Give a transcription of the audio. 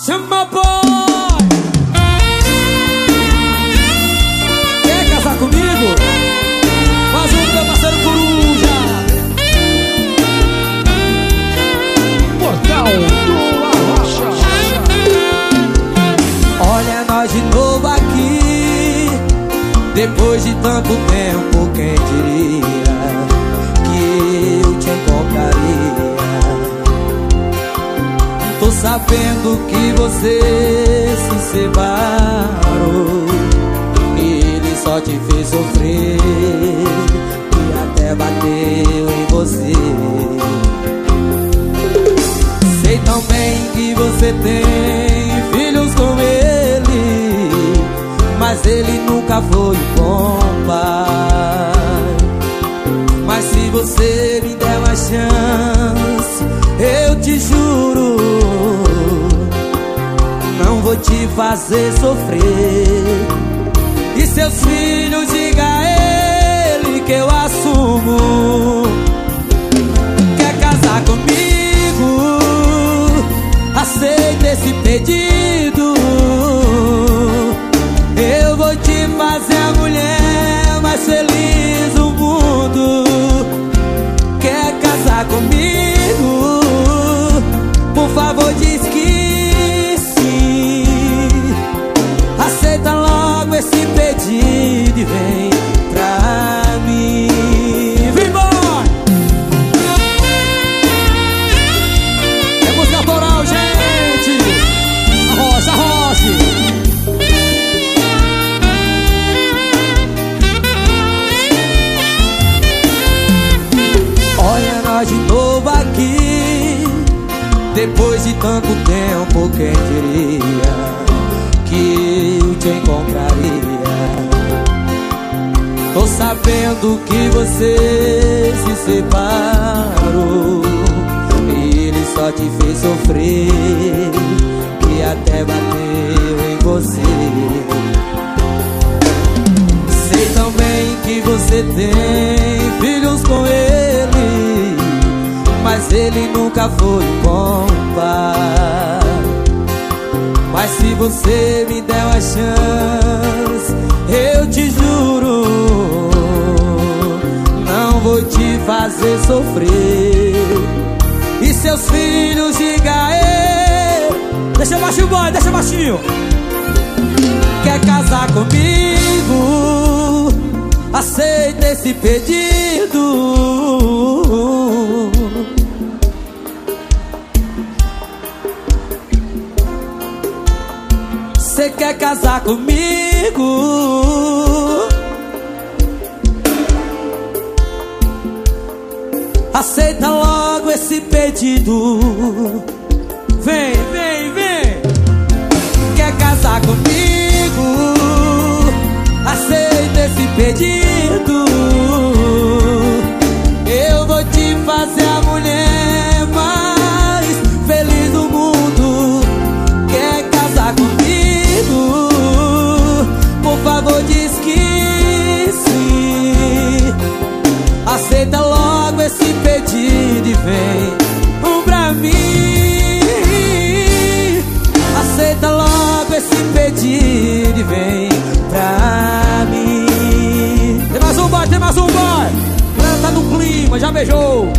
Chama boy! Quer casar comigo? Faz o meu parceiro coruja! Portal do Arrocha. Olha nós de novo aqui Depois de tanto tempo, quem sabendo que você se separou. Ele só te fez sofrer E até bateu em você. Sei também que você tem filhos com ele Mas ele nunca foi bom pai. Mas se você vou te fazer sofrer. E seus filhos diga a ele que eu assumo. Quer casar comigo? Aceita esse pedido Depois de tanto tempo, quem diria Que eu te encontraria? Tô sabendo que você se separou Ele só te fez sofrer E até bateu em você. Sei também que você tem filhos com ele Mas ele nunca foi bom você me der uma chance. Eu te juro Não vou te fazer sofrer. E seus filhos diga a ele Deixa baixinho, boy, deixa baixinho. Quer casar comigo? Aceita esse pedido Cê quer casar comigo? Aceita logo esse pedido Vem, vem, vem Quer casar comigo? Aceita esse pedido sim Aceita logo esse pedido e vem um pra mim. Aceita logo esse pedido e vem pra mim. Tem mais um boy, tem mais um boy Planta no clima, já beijou